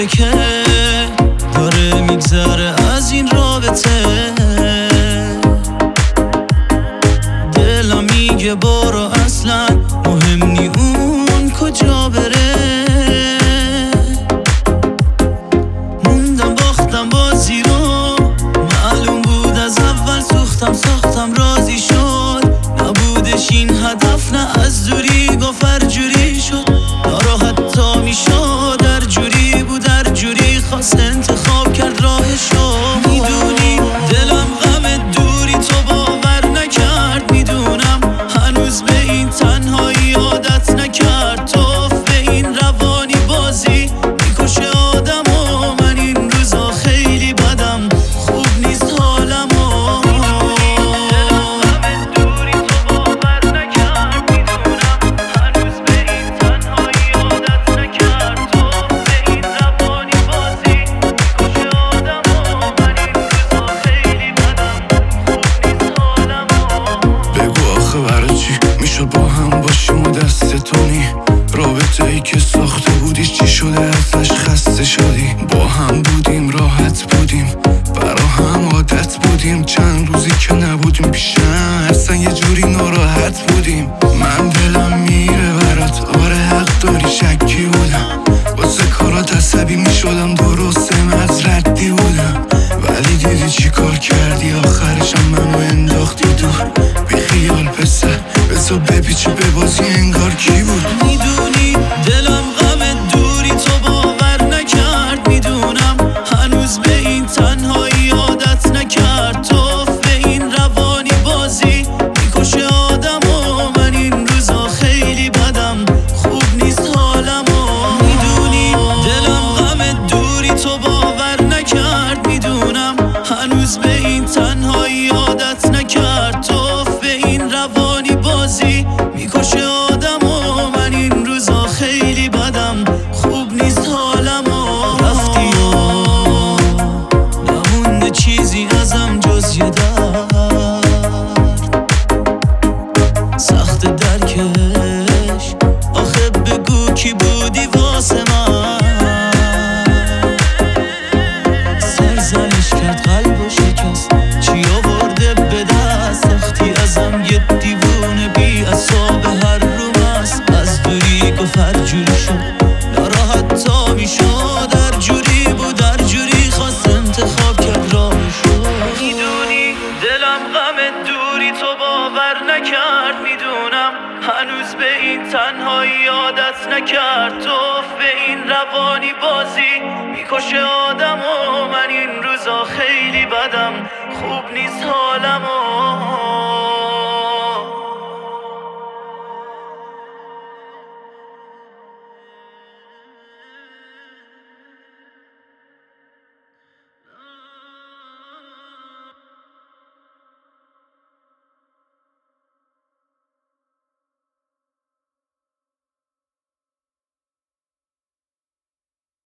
بوده که داره میگذره از این رابطه. دلم میگه برو اصلا مهم نی اون کجا بره. موندم باختم بازی رو معلوم بود از اول سوختم ساختم راضی شد. نبودش این هدف نه از دوری گفت جوری شده ازش خسته شدی. با هم بودیم راحت بودیم. برا هم عادت بودیم. چند روزی که نبودیم پیشم. اصلا یه جوری ناراحت بودیم. من دلم میره برات. آره حق داری شکی بودم. واسه کارات عصبی می‌شدم. درسته از ردی بودم. ولی دیدی چی کار کردی؟ آخرشم منو انداختی دور. بی خیال پسر. بزا بپیچه به بازی به این تنهایی عادت نکرد. تو به این روانی بازی می‌کشه آدم و من این روزا خیلی بدم. خوب نیست حالم و رفتی؟ و نمونده چیزی ازم جز یه جوری شد ناراحت تا می‌شد در جوری بود در جوری خواست انتخاب کرد راهشو. می‌دونی دلم غم دوری تو باور نکرد می‌دونم هنوز به این تنهایی عادت نکرد. تو به این روانی بازی می‌کشه آدم و من این روزا خیلی بدم خوب نیست حالم و